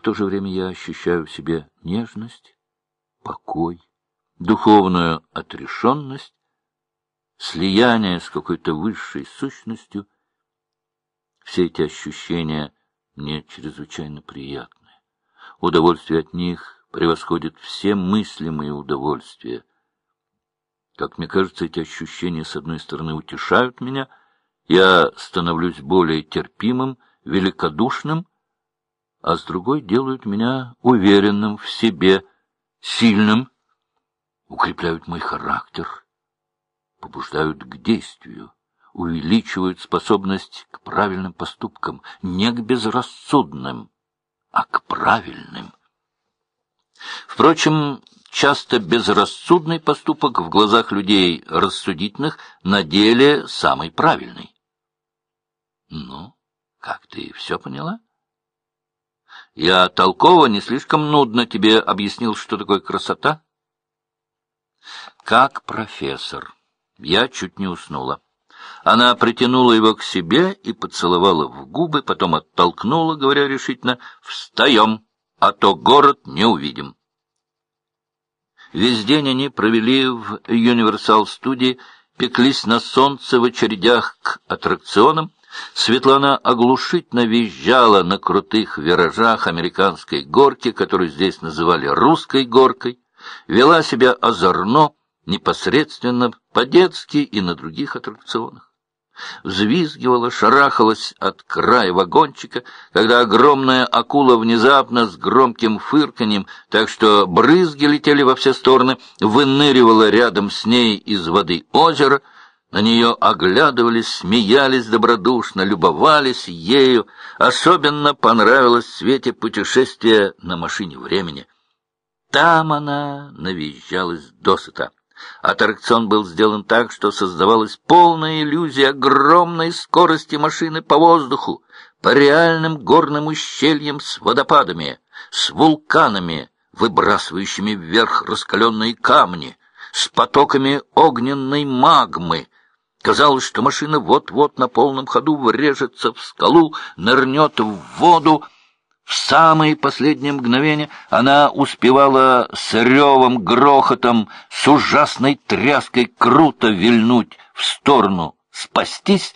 В то же время я ощущаю в себе нежность, покой, духовную отрешенность, слияние с какой-то высшей сущностью. Все эти ощущения мне чрезвычайно приятны. Удовольствие от них превосходит все мыслимые удовольствия. Как мне кажется, эти ощущения, с одной стороны, утешают меня, я становлюсь более терпимым, великодушным, а с другой делают меня уверенным в себе, сильным, укрепляют мой характер, побуждают к действию, увеличивают способность к правильным поступкам, не к безрассудным, а к правильным. Впрочем, часто безрассудный поступок в глазах людей рассудительных на деле самый правильный. Ну, как ты все поняла? Я толково, не слишком нудно тебе объяснил, что такое красота? Как профессор. Я чуть не уснула. Она притянула его к себе и поцеловала в губы, потом оттолкнула, говоря решительно, «Встаем, а то город не увидим». Весь день они провели в Юниверсал-студии, пеклись на солнце в очередях к аттракционам, Светлана оглушительно визжала на крутых виражах американской горки, которую здесь называли русской горкой, вела себя озорно, непосредственно по-детски и на других аттракционах. Взвизгивала, шарахалась от края вагончика, когда огромная акула внезапно с громким фырканьем, так что брызги летели во все стороны, выныривала рядом с ней из воды озера — на нее оглядывались, смеялись добродушно, любовались ею. Особенно понравилось Свете путешествие на машине времени. Там она навизжалась досыта. Аттракцион был сделан так, что создавалась полная иллюзия огромной скорости машины по воздуху, по реальным горным ущельям с водопадами, с вулканами, выбрасывающими вверх раскаленные камни, с потоками огненной магмы, Казалось, что машина вот-вот на полном ходу врежется в скалу, нырнет в воду. В самые последние мгновения она успевала с ревом, грохотом, с ужасной тряской круто вильнуть в сторону, спастись.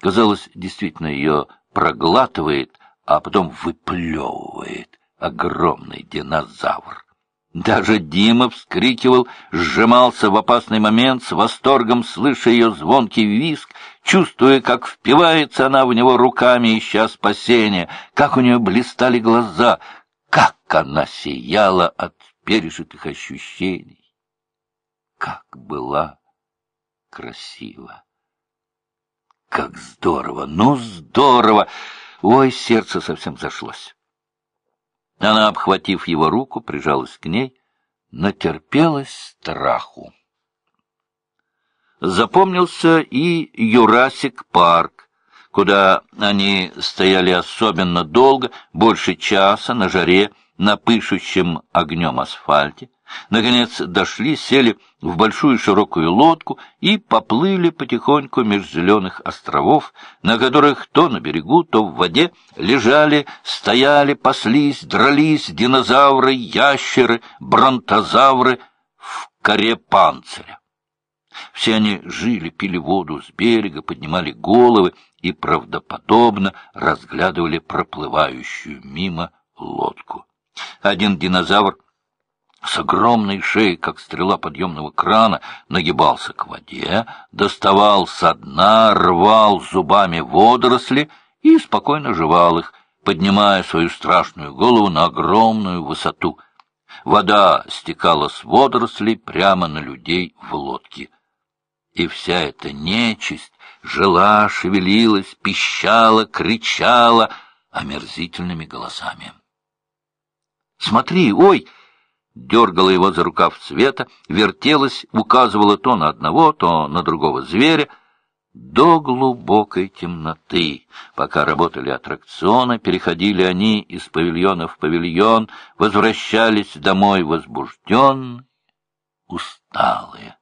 Казалось, действительно ее проглатывает, а потом выплевывает огромный динозавр. Даже Дима вскрикивал, сжимался в опасный момент, с восторгом слыша ее звонкий визг, чувствуя, как впивается она в него руками, ища спасения, как у нее блистали глаза, как она сияла от пережитых ощущений. Как была красива! Как здорово! Ну, здорово! Ой, сердце совсем зашлось. Она, обхватив его руку, прижалась к ней, натерпелась страху. Запомнился и Юрасик парк, куда они стояли особенно долго, больше часа на жаре, на пышущем огнем асфальте. Наконец дошли, сели в большую широкую лодку и поплыли потихоньку меж зеленых островов, на которых то на берегу, то в воде лежали, стояли, паслись, дрались динозавры, ящеры, бронтозавры в коре панциря. Все они жили, пили воду с берега, поднимали головы и правдоподобно разглядывали проплывающую мимо лодку. Один динозавр — с огромной шеей, как стрела подъемного крана, нагибался к воде, доставал со дна, рвал зубами водоросли и спокойно жевал их, поднимая свою страшную голову на огромную высоту. Вода стекала с водорослей прямо на людей в лодке. И вся эта нечисть жила, шевелилась, пищала, кричала омерзительными голосами. «Смотри, ой!» Дергала его за рукав цвета, вертелась, указывала то на одного, то на другого зверя, до глубокой темноты. Пока работали аттракционы, переходили они из павильона в павильон, возвращались домой возбужденные, усталые.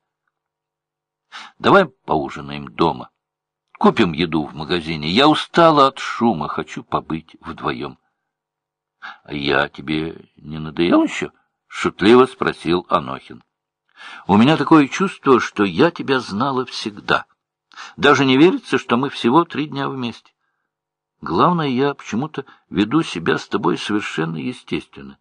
Давай поужинаем дома. Купим еду в магазине. Я устала от шума, хочу побыть вдвоем. — Я тебе не надоел еще? — шутливо спросил Анохин. — У меня такое чувство, что я тебя знала всегда. Даже не верится, что мы всего три дня вместе. Главное, я почему-то веду себя с тобой совершенно естественно.